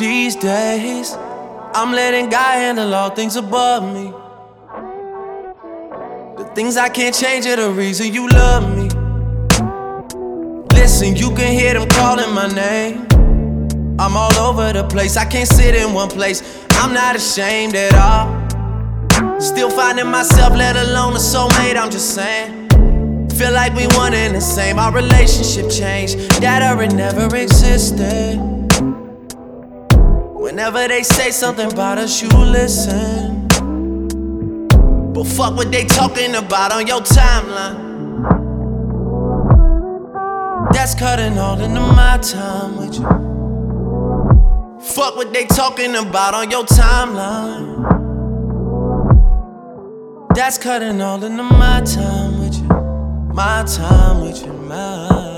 These days, I'm letting God handle all things above me. The things I can't change are the reason you love me. Listen, you can hear them calling my name. I'm all over the place, I can't sit in one place. I'm not ashamed at all. Still finding myself, let alone a soulmate, I'm just saying. Feel like we one and the same, our relationship changed. That or it never existed. Whenever they say something about us, you listen. But fuck what they talking about on your timeline. That's cutting all into my time with you. Fuck what they talking about on your timeline. That's cutting all into my time with you. My time with you, my.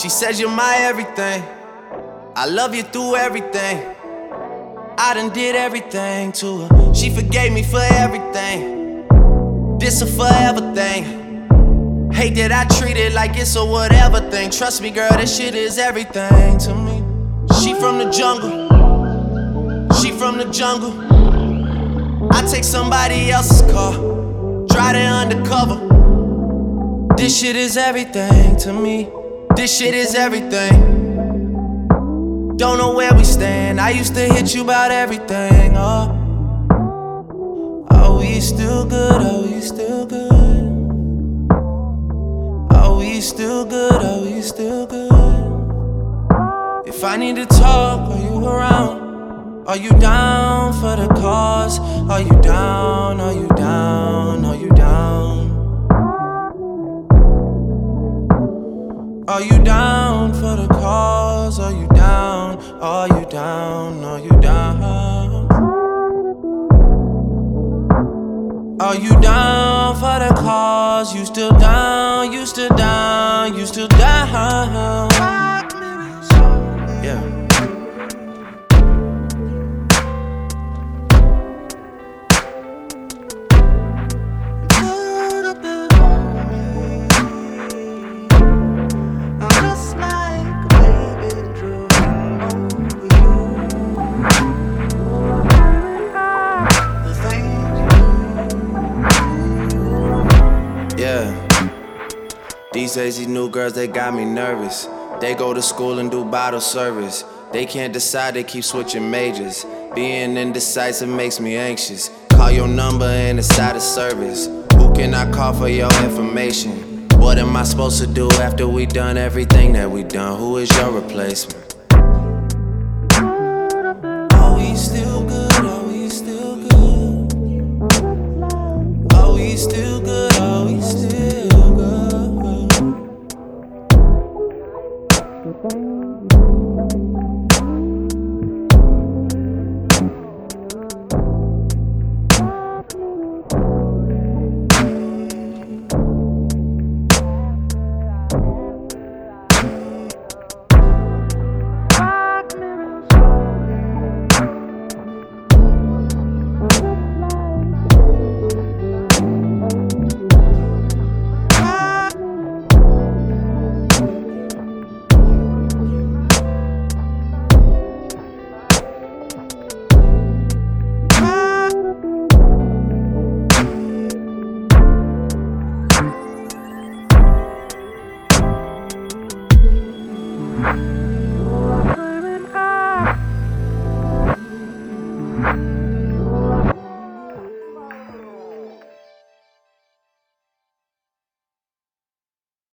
She says you're my everything. I love you through everything. I done did everything to her. She forgave me for everything. This a forever thing. Hate that I treat it like it's a whatever thing. Trust me, girl, this shit is everything to me. She from the jungle. She from the jungle. I take somebody else's car, drive it undercover. This shit is everything to me. This shit is everything. Don't know where we stand. I used to hit you about everything. Oh, are we still good? Are we still good? Are we still good? Are we still good? If I need to talk, are you around? Are you down for the cause? Are you down? Are you down? Are you down for the cause? Are you down? Are you down? Are you down? Are you down for the cause? You still down? You still down? You still down? These days, these new girls, they got me nervous. They go to school and do bottle service. They can't decide, they keep switching majors. Being indecisive makes me anxious. Call your number and it's out of service. Who can I call for your information? What am I supposed to do after we done everything that we done? Who is your replacement?